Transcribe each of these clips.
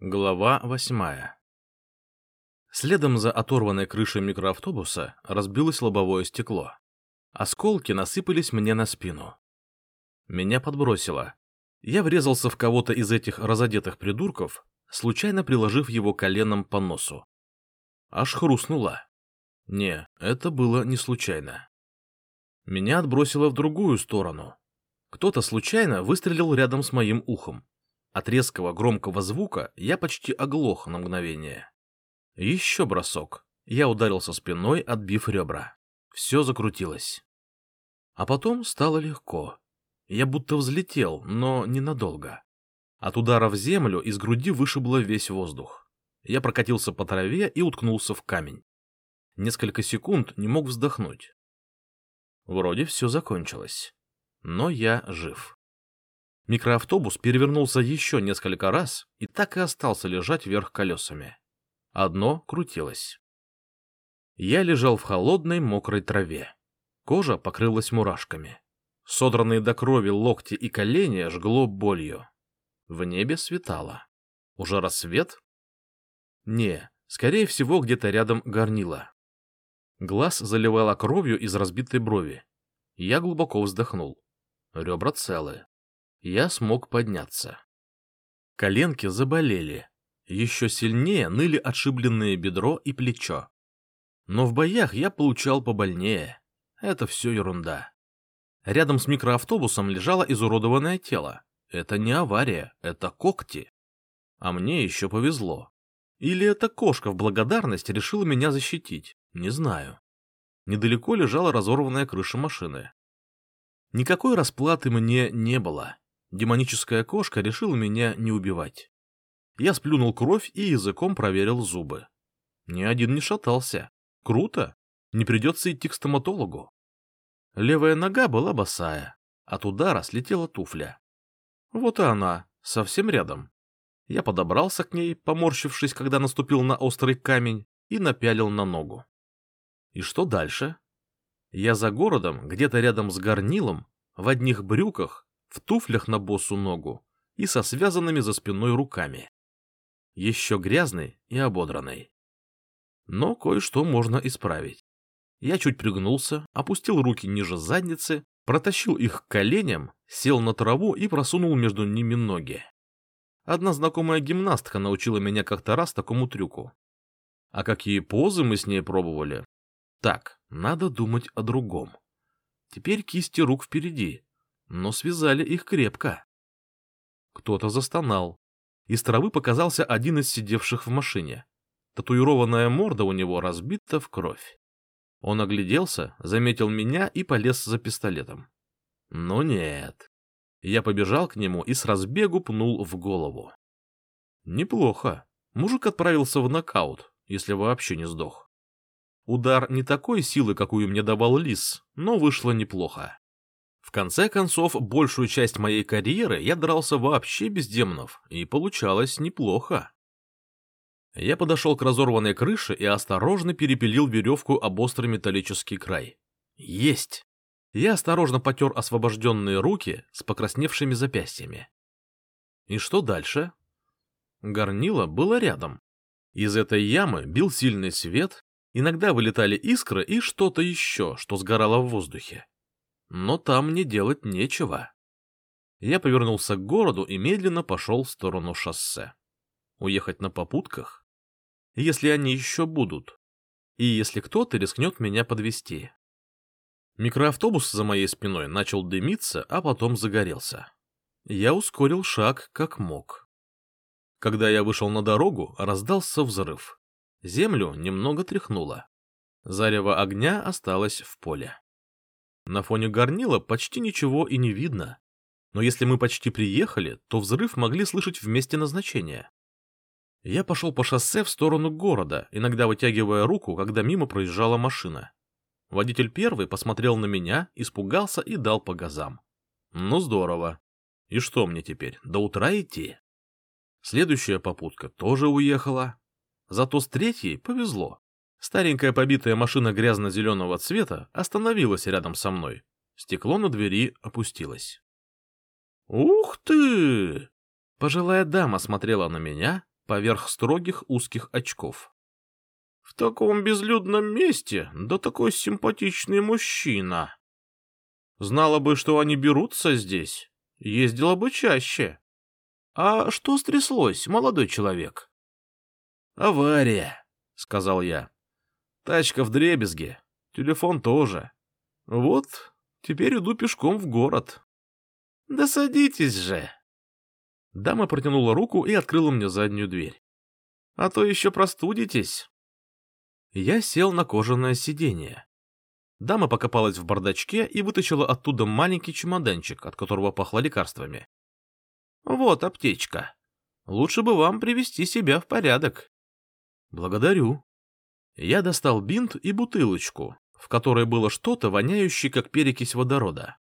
Глава восьмая Следом за оторванной крышей микроавтобуса разбилось лобовое стекло. Осколки насыпались мне на спину. Меня подбросило. Я врезался в кого-то из этих разодетых придурков, случайно приложив его коленом по носу. Аж хрустнуло. Не, это было не случайно. Меня отбросило в другую сторону. Кто-то случайно выстрелил рядом с моим ухом. От резкого громкого звука я почти оглох на мгновение. Еще бросок. Я ударился спиной, отбив ребра. Все закрутилось. А потом стало легко. Я будто взлетел, но ненадолго. От удара в землю из груди вышибло весь воздух. Я прокатился по траве и уткнулся в камень. Несколько секунд не мог вздохнуть. Вроде все закончилось. Но я жив. Микроавтобус перевернулся еще несколько раз и так и остался лежать вверх колесами. Одно крутилось. Я лежал в холодной мокрой траве. Кожа покрылась мурашками. Содранные до крови локти и колени жгло болью. В небе светало. Уже рассвет? Не, скорее всего, где-то рядом горнило. Глаз заливало кровью из разбитой брови. Я глубоко вздохнул. Ребра целы я смог подняться. Коленки заболели. Еще сильнее ныли отшибленные бедро и плечо. Но в боях я получал побольнее. Это все ерунда. Рядом с микроавтобусом лежало изуродованное тело. Это не авария, это когти. А мне еще повезло. Или эта кошка в благодарность решила меня защитить, не знаю. Недалеко лежала разорванная крыша машины. Никакой расплаты мне не было. Демоническая кошка решила меня не убивать. Я сплюнул кровь и языком проверил зубы. Ни один не шатался. Круто. Не придется идти к стоматологу. Левая нога была босая. От удара слетела туфля. Вот и она, совсем рядом. Я подобрался к ней, поморщившись, когда наступил на острый камень, и напялил на ногу. И что дальше? Я за городом, где-то рядом с горнилом, в одних брюках, в туфлях на босу ногу и со связанными за спиной руками. Еще грязный и ободранный. Но кое-что можно исправить. Я чуть пригнулся, опустил руки ниже задницы, протащил их к коленям, сел на траву и просунул между ними ноги. Одна знакомая гимнастка научила меня как-то раз такому трюку. А какие позы мы с ней пробовали? Так, надо думать о другом. Теперь кисти рук впереди, но связали их крепко. Кто-то застонал. Из травы показался один из сидевших в машине. Татуированная морда у него разбита в кровь. Он огляделся, заметил меня и полез за пистолетом. Но нет. Я побежал к нему и с разбегу пнул в голову. Неплохо. Мужик отправился в нокаут, если вообще не сдох. Удар не такой силы, какую мне давал лис, но вышло неплохо. В конце концов, большую часть моей карьеры я дрался вообще без демонов, и получалось неплохо. Я подошел к разорванной крыше и осторожно перепилил веревку об острый металлический край. Есть! Я осторожно потер освобожденные руки с покрасневшими запястьями. И что дальше? Горнило было рядом. Из этой ямы бил сильный свет, иногда вылетали искры и что-то еще, что сгорало в воздухе но там мне делать нечего. Я повернулся к городу и медленно пошел в сторону шоссе. Уехать на попутках? Если они еще будут. И если кто-то рискнет меня подвести. Микроавтобус за моей спиной начал дымиться, а потом загорелся. Я ускорил шаг как мог. Когда я вышел на дорогу, раздался взрыв. Землю немного тряхнуло. Зарево огня осталось в поле. На фоне горнила почти ничего и не видно. Но если мы почти приехали, то взрыв могли слышать в месте назначения. Я пошел по шоссе в сторону города, иногда вытягивая руку, когда мимо проезжала машина. Водитель первый посмотрел на меня, испугался и дал по газам. Ну здорово. И что мне теперь, до утра идти? Следующая попутка тоже уехала. Зато с третьей повезло. Старенькая побитая машина грязно-зеленого цвета остановилась рядом со мной. Стекло на двери опустилось. «Ух ты!» Пожилая дама смотрела на меня, поверх строгих узких очков. В таком безлюдном месте, да такой симпатичный мужчина. Знала бы, что они берутся здесь, ездила бы чаще. А что стряслось, молодой человек? Авария, сказал я. Тачка в дребезге, телефон тоже. Вот, теперь иду пешком в город. Да садитесь же. Дама протянула руку и открыла мне заднюю дверь. А то еще простудитесь. Я сел на кожаное сиденье. Дама покопалась в бардачке и вытащила оттуда маленький чемоданчик, от которого пахло лекарствами. «Вот аптечка. Лучше бы вам привести себя в порядок». «Благодарю». Я достал бинт и бутылочку, в которой было что-то, воняющее, как перекись водорода.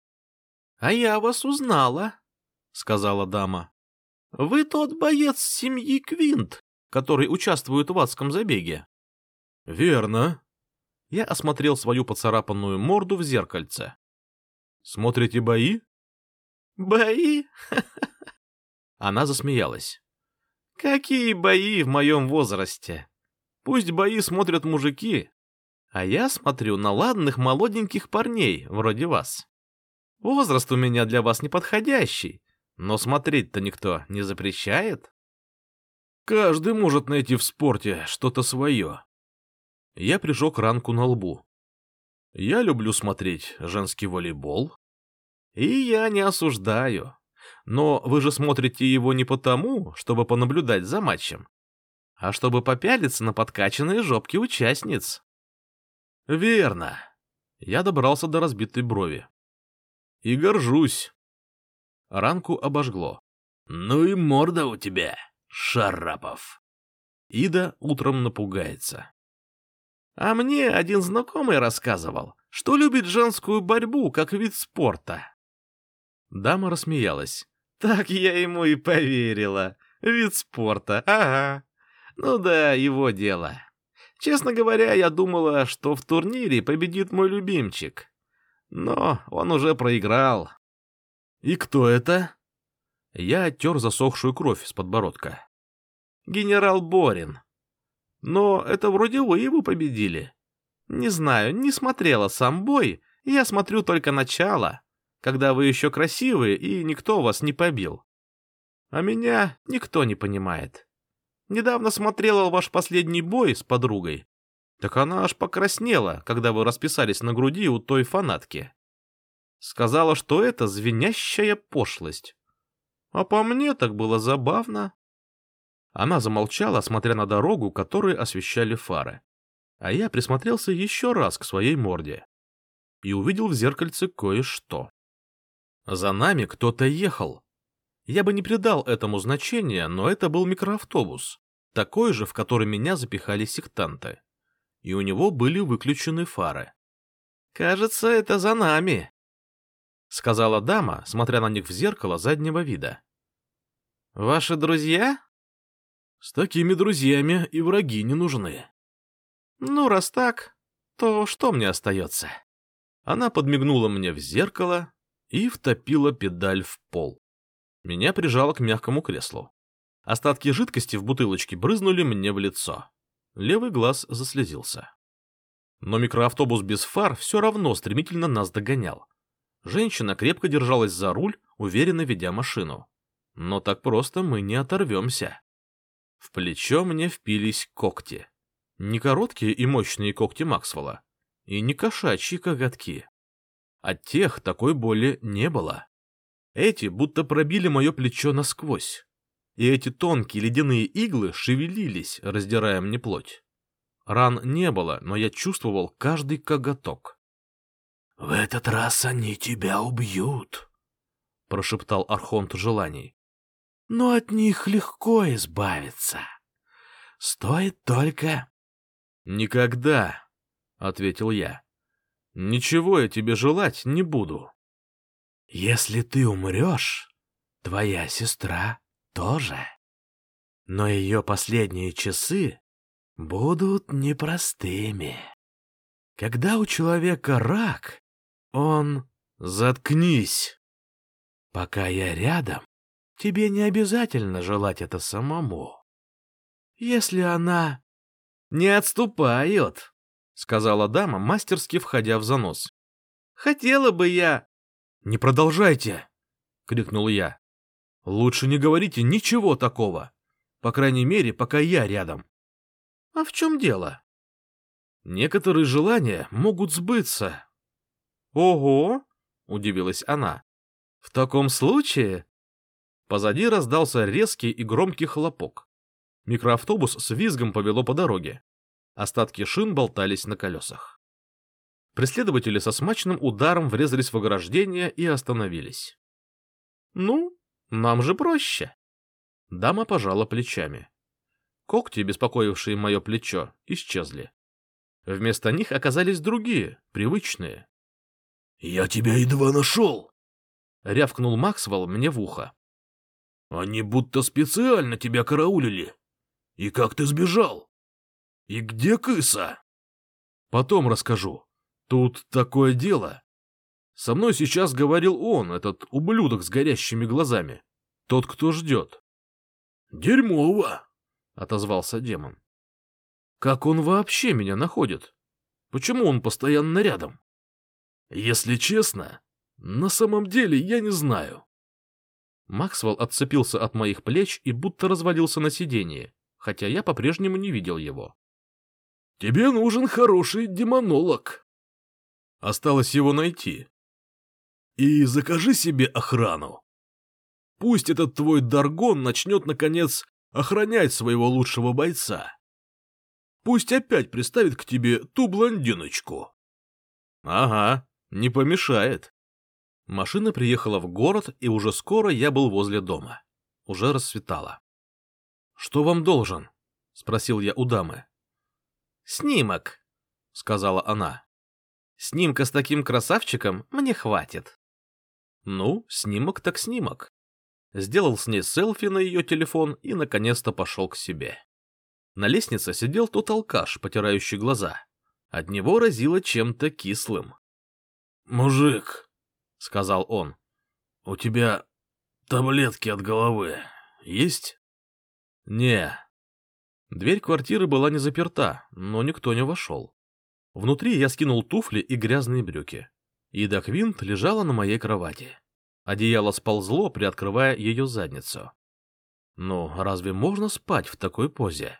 «А я вас узнала», — сказала дама. «Вы тот боец семьи Квинт, который участвует в адском забеге». «Верно». Я осмотрел свою поцарапанную морду в зеркальце. «Смотрите бои?» «Бои?» Она засмеялась. «Какие бои в моем возрасте? Пусть бои смотрят мужики, а я смотрю на ладных молоденьких парней, вроде вас. Возраст у меня для вас неподходящий, но смотреть-то никто не запрещает. Каждый может найти в спорте что-то свое. Я прижег ранку на лбу. Я люблю смотреть женский волейбол. И я не осуждаю. Но вы же смотрите его не потому, чтобы понаблюдать за матчем, а чтобы попялиться на подкачанные жопки участниц. Верно. Я добрался до разбитой брови. И горжусь. Ранку обожгло. Ну и морда у тебя, Шарапов. Ида утром напугается. А мне один знакомый рассказывал, что любит женскую борьбу как вид спорта. Дама рассмеялась. Так я ему и поверила. Вид спорта, ага. Ну да, его дело. Честно говоря, я думала, что в турнире победит мой любимчик. Но он уже проиграл. И кто это? Я оттер засохшую кровь с подбородка. Генерал Борин. Но это вроде вы его победили. Не знаю, не смотрела сам бой, я смотрю только начало, когда вы еще красивые и никто вас не побил. А меня никто не понимает. Недавно смотрела ваш последний бой с подругой. Так она аж покраснела, когда вы расписались на груди у той фанатки. Сказала, что это звенящая пошлость. А по мне так было забавно. Она замолчала, смотря на дорогу, которую освещали фары. А я присмотрелся еще раз к своей морде и увидел в зеркальце кое-что. За нами кто-то ехал, я бы не придал этому значения, но это был микроавтобус, такой же, в который меня запихали сектанты. И у него были выключены фары. «Кажется, это за нами», — сказала дама, смотря на них в зеркало заднего вида. «Ваши друзья?» «С такими друзьями и враги не нужны». «Ну, раз так, то что мне остается?» Она подмигнула мне в зеркало и втопила педаль в пол. Меня прижало к мягкому креслу. Остатки жидкости в бутылочке брызнули мне в лицо. Левый глаз заслезился. Но микроавтобус без фар все равно стремительно нас догонял. Женщина крепко держалась за руль, уверенно ведя машину. Но так просто мы не оторвемся. В плечо мне впились когти. Не короткие и мощные когти Максвелла, и не кошачьи коготки. От тех такой боли не было. Эти будто пробили мое плечо насквозь. И эти тонкие ледяные иглы шевелились, раздирая мне плоть. Ран не было, но я чувствовал каждый коготок. — В этот раз они тебя убьют, — прошептал Архонт желаний. — Но от них легко избавиться. Стоит только... — Никогда, — ответил я. — Ничего я тебе желать не буду. Если ты умрешь, твоя сестра тоже. Но ее последние часы будут непростыми. Когда у человека рак, он... Заткнись! Пока я рядом, тебе не обязательно желать это самому. Если она... Не отступает, сказала дама, мастерски входя в занос. Хотела бы я... Не продолжайте, крикнул я. Лучше не говорите ничего такого. По крайней мере, пока я рядом. А в чем дело? Некоторые желания могут сбыться. Ого, удивилась она. В таком случае... Позади раздался резкий и громкий хлопок. Микроавтобус с визгом повело по дороге. Остатки шин болтались на колесах. Преследователи со смачным ударом врезались в ограждение и остановились. «Ну, нам же проще». Дама пожала плечами. Когти, беспокоившие мое плечо, исчезли. Вместо них оказались другие, привычные. «Я тебя едва нашел!» — рявкнул Максвелл мне в ухо. «Они будто специально тебя караулили. И как ты сбежал? И где кыса?» «Потом расскажу. Тут такое дело. Со мной сейчас говорил он, этот ублюдок с горящими глазами. Тот, кто ждет». «Дерьмово!» — отозвался демон. «Как он вообще меня находит? Почему он постоянно рядом?» «Если честно, на самом деле я не знаю». Максвелл отцепился от моих плеч и будто развалился на сиденье, хотя я по-прежнему не видел его. «Тебе нужен хороший демонолог». Осталось его найти. «И закажи себе охрану. Пусть этот твой Даргон начнет, наконец, охранять своего лучшего бойца. Пусть опять приставит к тебе ту блондиночку». «Ага, не помешает». Машина приехала в город, и уже скоро я был возле дома. Уже рассветало. «Что вам должен?» — спросил я у дамы. «Снимок», — сказала она. «Снимка с таким красавчиком мне хватит». Ну, снимок так снимок. Сделал с ней селфи на ее телефон и, наконец-то, пошел к себе. На лестнице сидел тот алкаш, потирающий глаза. От него разило чем-то кислым. «Мужик», — сказал он, — «у тебя таблетки от головы есть?» «Не». Дверь квартиры была не заперта, но никто не вошел. Внутри я скинул туфли и грязные брюки. Ида Квинт лежала на моей кровати. Одеяло сползло, приоткрывая ее задницу. Ну, разве можно спать в такой позе?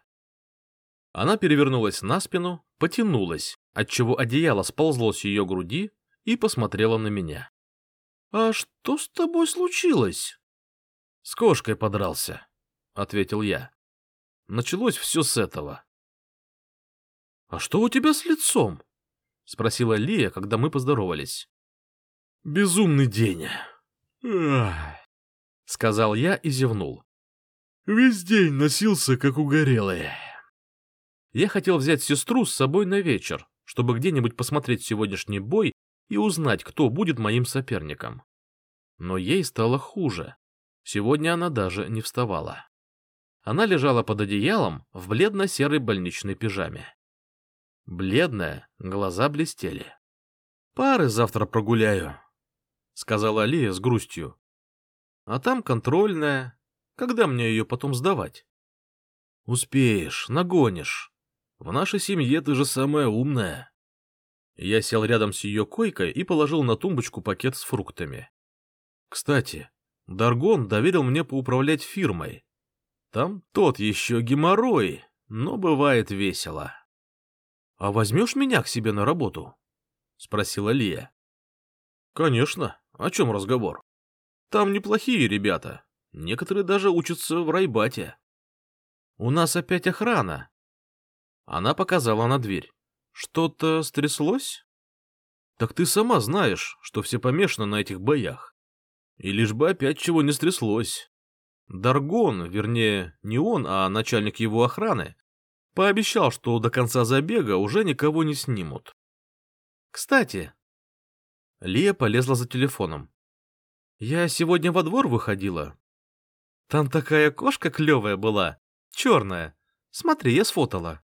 Она перевернулась на спину, потянулась, отчего одеяло сползло с ее груди и посмотрела на меня. — А что с тобой случилось? — С кошкой подрался, — ответил я. Началось все с этого. — А что у тебя с лицом? — спросила Лия, когда мы поздоровались. — Безумный день. — сказал я и зевнул. — Весь день носился, как угорелый. Я хотел взять сестру с собой на вечер, чтобы где-нибудь посмотреть сегодняшний бой и узнать, кто будет моим соперником. Но ей стало хуже. Сегодня она даже не вставала. Она лежала под одеялом в бледно-серой больничной пижаме. Бледная, глаза блестели. «Пары завтра прогуляю», — сказала Алия с грустью. «А там контрольная. Когда мне ее потом сдавать?» «Успеешь, нагонишь. В нашей семье ты же самая умная». Я сел рядом с ее койкой и положил на тумбочку пакет с фруктами. Кстати, Даргон доверил мне поуправлять фирмой. Там тот еще геморрой, но бывает весело. — А возьмешь меня к себе на работу? — спросила Лия. — Конечно. О чем разговор? Там неплохие ребята. Некоторые даже учатся в райбате. — У нас опять охрана. Она показала на дверь. — Что-то стряслось? — Так ты сама знаешь, что все помешаны на этих боях. И лишь бы опять чего не стряслось. Даргон, вернее, не он, а начальник его охраны, пообещал, что до конца забега уже никого не снимут. Кстати, Лия полезла за телефоном. Я сегодня во двор выходила. Там такая кошка клевая была, черная. Смотри, я сфотала.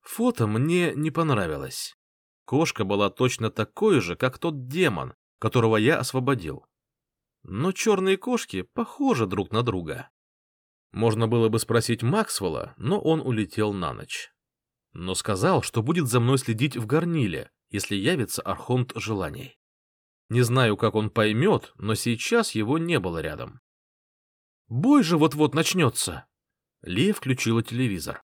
Фото мне не понравилось. Кошка была точно такой же, как тот демон, которого я освободил но черные кошки похожи друг на друга. Можно было бы спросить Максвелла, но он улетел на ночь. Но сказал, что будет за мной следить в горниле, если явится Архонт желаний. Не знаю, как он поймет, но сейчас его не было рядом. «Бой же вот-вот начнется!» Лия включила телевизор.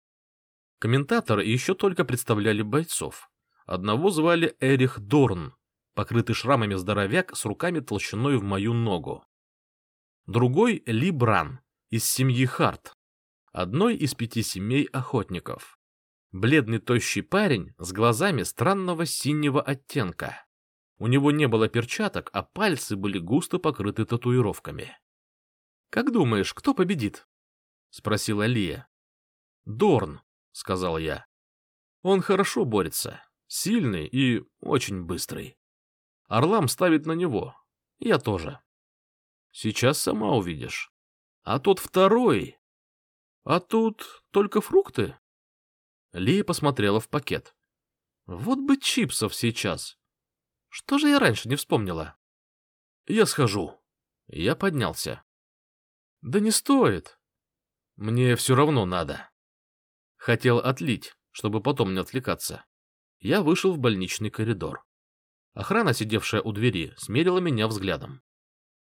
Комментаторы еще только представляли бойцов. Одного звали Эрих Дорн, покрытый шрамами здоровяк с руками толщиной в мою ногу. Другой — Ли Бран, из семьи Харт, одной из пяти семей охотников. Бледный тощий парень с глазами странного синего оттенка. У него не было перчаток, а пальцы были густо покрыты татуировками. «Как думаешь, кто победит?» — спросила Лия. «Дорн», — сказал я. «Он хорошо борется, сильный и очень быстрый. Орлам ставит на него, я тоже. Сейчас сама увидишь. А тот второй... А тут только фрукты?» Лия посмотрела в пакет. «Вот бы чипсов сейчас. Что же я раньше не вспомнила?» «Я схожу». Я поднялся. «Да не стоит. Мне все равно надо». Хотел отлить, чтобы потом не отвлекаться. Я вышел в больничный коридор. Охрана, сидевшая у двери, смерила меня взглядом.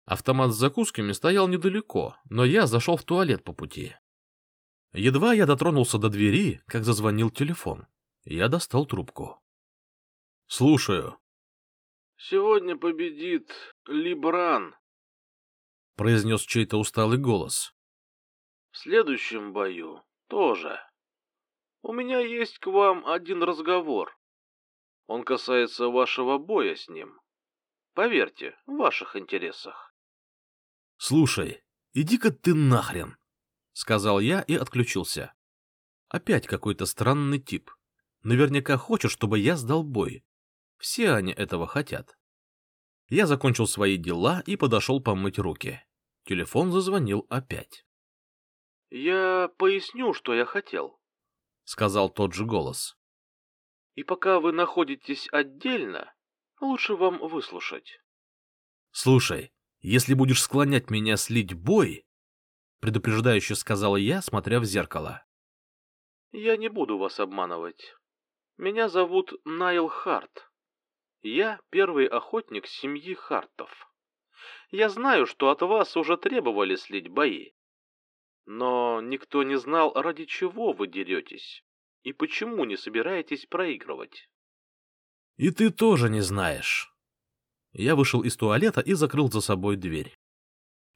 Автомат с закусками стоял недалеко, но я зашел в туалет по пути. Едва я дотронулся до двери, как зазвонил телефон. Я достал трубку. «Слушаю». «Сегодня победит Либран», — произнес чей-то усталый голос. «В следующем бою тоже. У меня есть к вам один разговор. Он касается вашего боя с ним. Поверьте, в ваших интересах». «Слушай, иди-ка ты нахрен!» — сказал я и отключился. Опять какой-то странный тип. Наверняка хочет, чтобы я сдал бой. Все они этого хотят. Я закончил свои дела и подошел помыть руки. Телефон зазвонил опять. — Я поясню, что я хотел, — сказал тот же голос. — И пока вы находитесь отдельно, лучше вам выслушать. — Слушай, если будешь склонять меня слить бой, — предупреждающе сказал я, смотря в зеркало. — Я не буду вас обманывать. Меня зовут Найл Харт. Я первый охотник семьи Хартов. Я знаю, что от вас уже требовали слить бои. Но никто не знал, ради чего вы деретесь и почему не собираетесь проигрывать. — И ты тоже не знаешь. Я вышел из туалета и закрыл за собой дверь.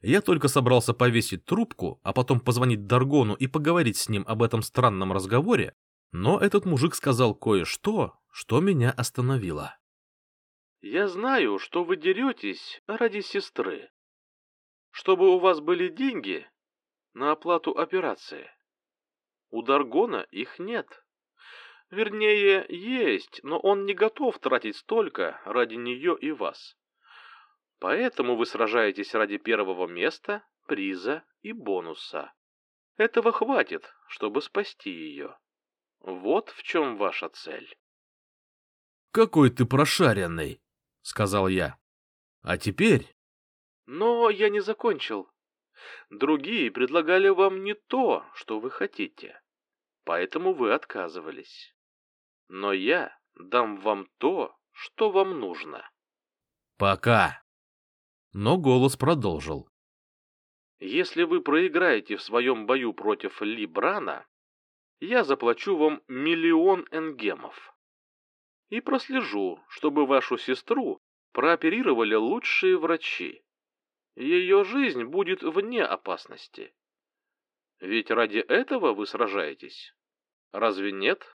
Я только собрался повесить трубку, а потом позвонить Даргону и поговорить с ним об этом странном разговоре, но этот мужик сказал кое-что, что меня остановило. «Я знаю, что вы деретесь ради сестры. Чтобы у вас были деньги на оплату операции. У Даргона их нет. Вернее, есть, но он не готов тратить столько ради нее и вас. Поэтому вы сражаетесь ради первого места, приза и бонуса. Этого хватит, чтобы спасти ее. Вот в чем ваша цель. «Какой ты прошаренный!» — сказал я. «А теперь...» «Но я не закончил. Другие предлагали вам не то, что вы хотите, поэтому вы отказывались. Но я дам вам то, что вам нужно». «Пока!» но голос продолжил. «Если вы проиграете в своем бою против Ли Брана, я заплачу вам миллион энгемов. И прослежу, чтобы вашу сестру прооперировали лучшие врачи. Ее жизнь будет вне опасности. Ведь ради этого вы сражаетесь. Разве нет?»